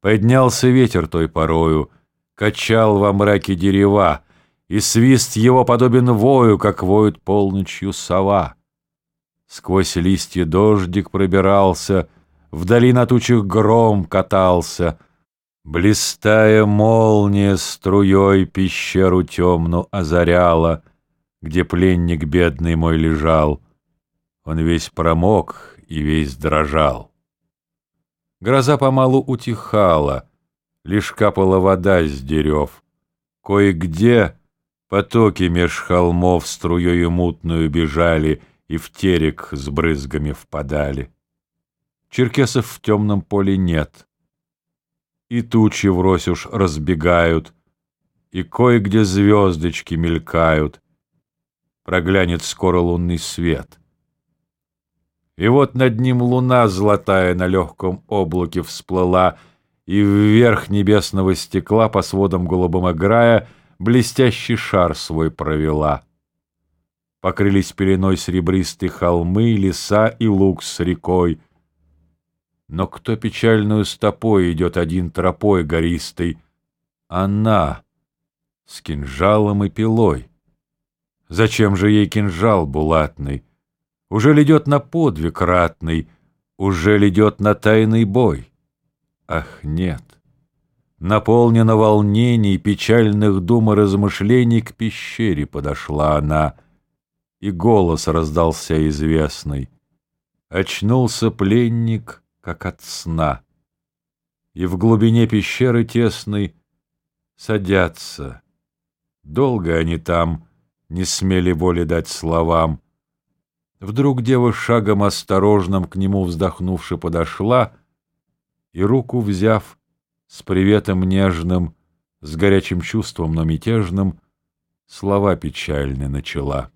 Поднялся ветер той порою, Качал во мраке дерева, И свист его подобен вою, Как воет полночью сова. Сквозь листья дождик пробирался, Вдали на тучах гром катался, Блистая молния струей Пещеру темную озаряла, Где пленник бедный мой лежал. Он весь промок и весь дрожал. Гроза помалу утихала, Лишь капала вода с дерев. Кое-где потоки меж холмов Струею мутную бежали И в терек с брызгами впадали. Черкесов в темном поле нет. И тучи врозь уж разбегают, И кое-где звездочки мелькают. Проглянет скоро лунный свет — и вот над ним луна золотая на легком облаке всплыла, и вверх небесного стекла по сводам голубым играя блестящий шар свой провела. Покрылись пеленой серебристые холмы, леса и луг с рекой. Но кто печальную стопой идет один тропой гористой? Она с кинжалом и пилой. Зачем же ей кинжал булатный? Уже идет на подвиг ратный, уже идет на тайный бой? Ах, нет! Наполнена волнений, печальных дум и размышлений, к пещере подошла она, и голос раздался известный. Очнулся пленник, как от сна, и в глубине пещеры тесной садятся. Долго они там не смели воли дать словам, Вдруг дева шагом осторожным к нему вздохнувши подошла и, руку взяв, с приветом нежным, с горячим чувством, но мятежным, слова печальны начала.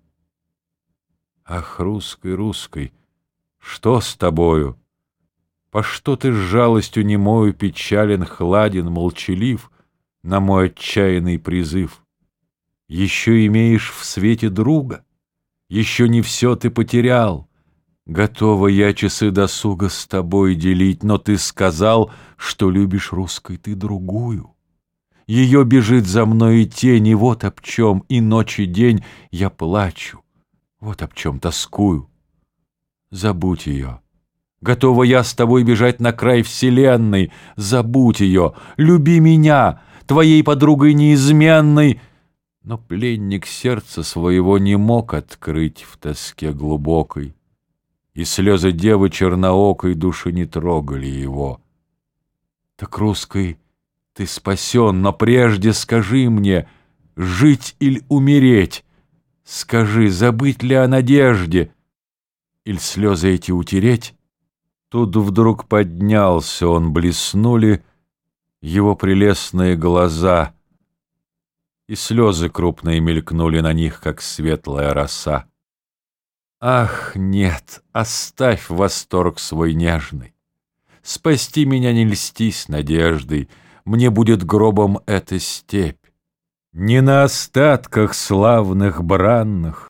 Ах, русской, русской, что с тобою? По что ты с жалостью немою печален, хладен, молчалив на мой отчаянный призыв? Еще имеешь в свете друга? Еще не все ты потерял. Готова я часы досуга с тобой делить, но ты сказал, что любишь русской ты другую. Ее бежит за мной и тень, и вот об чем, и ночь и день я плачу, вот об чем тоскую. Забудь ее. Готова я с тобой бежать на край вселенной, забудь ее, люби меня, твоей подругой неизменной — но пленник сердца своего не мог открыть в тоске глубокой, И слезы девы черноокой души не трогали его. Так русской ты спасен, но прежде скажи мне, жить или умереть? Скажи, забыть ли о надежде? Или слезы эти утереть? Тут вдруг поднялся он, блеснули его прелестные глаза — и слезы крупные мелькнули на них, как светлая роса. Ах, нет, оставь восторг свой нежный. Спасти меня не льстись надеждой, Мне будет гробом эта степь. Не на остатках славных бранных,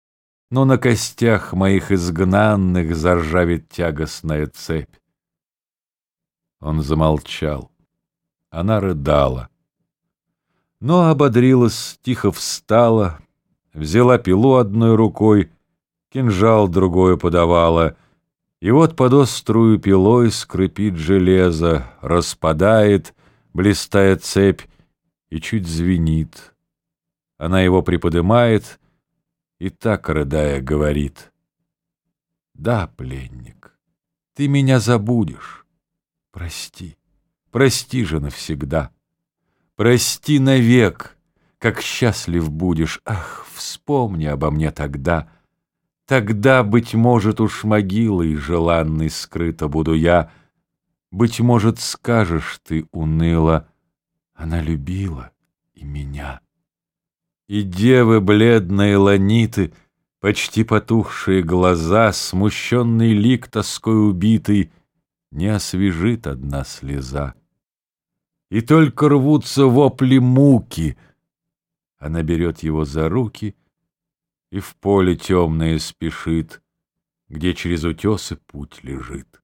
Но на костях моих изгнанных Заржавит тягостная цепь. Он замолчал. Она рыдала но ободрилась, тихо встала, взяла пилу одной рукой, кинжал другой подавала, и вот под острую пилой скрипит железо, распадает, блистая цепь, и чуть звенит. Она его приподымает и так, рыдая, говорит. «Да, пленник, ты меня забудешь. Прости, прости же навсегда». Прости навек, как счастлив будешь. Ах, вспомни обо мне тогда. Тогда, быть может, уж могилой желанной скрыта буду я. Быть может, скажешь ты уныло, она любила и меня. И девы бледные ланиты, почти потухшие глаза, смущенный лик тоской убитый, не освежит одна слеза и только рвутся вопли муки. Она берет его за руки и в поле темное спешит, где через утесы путь лежит.